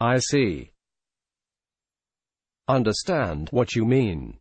I see. Understand what you mean.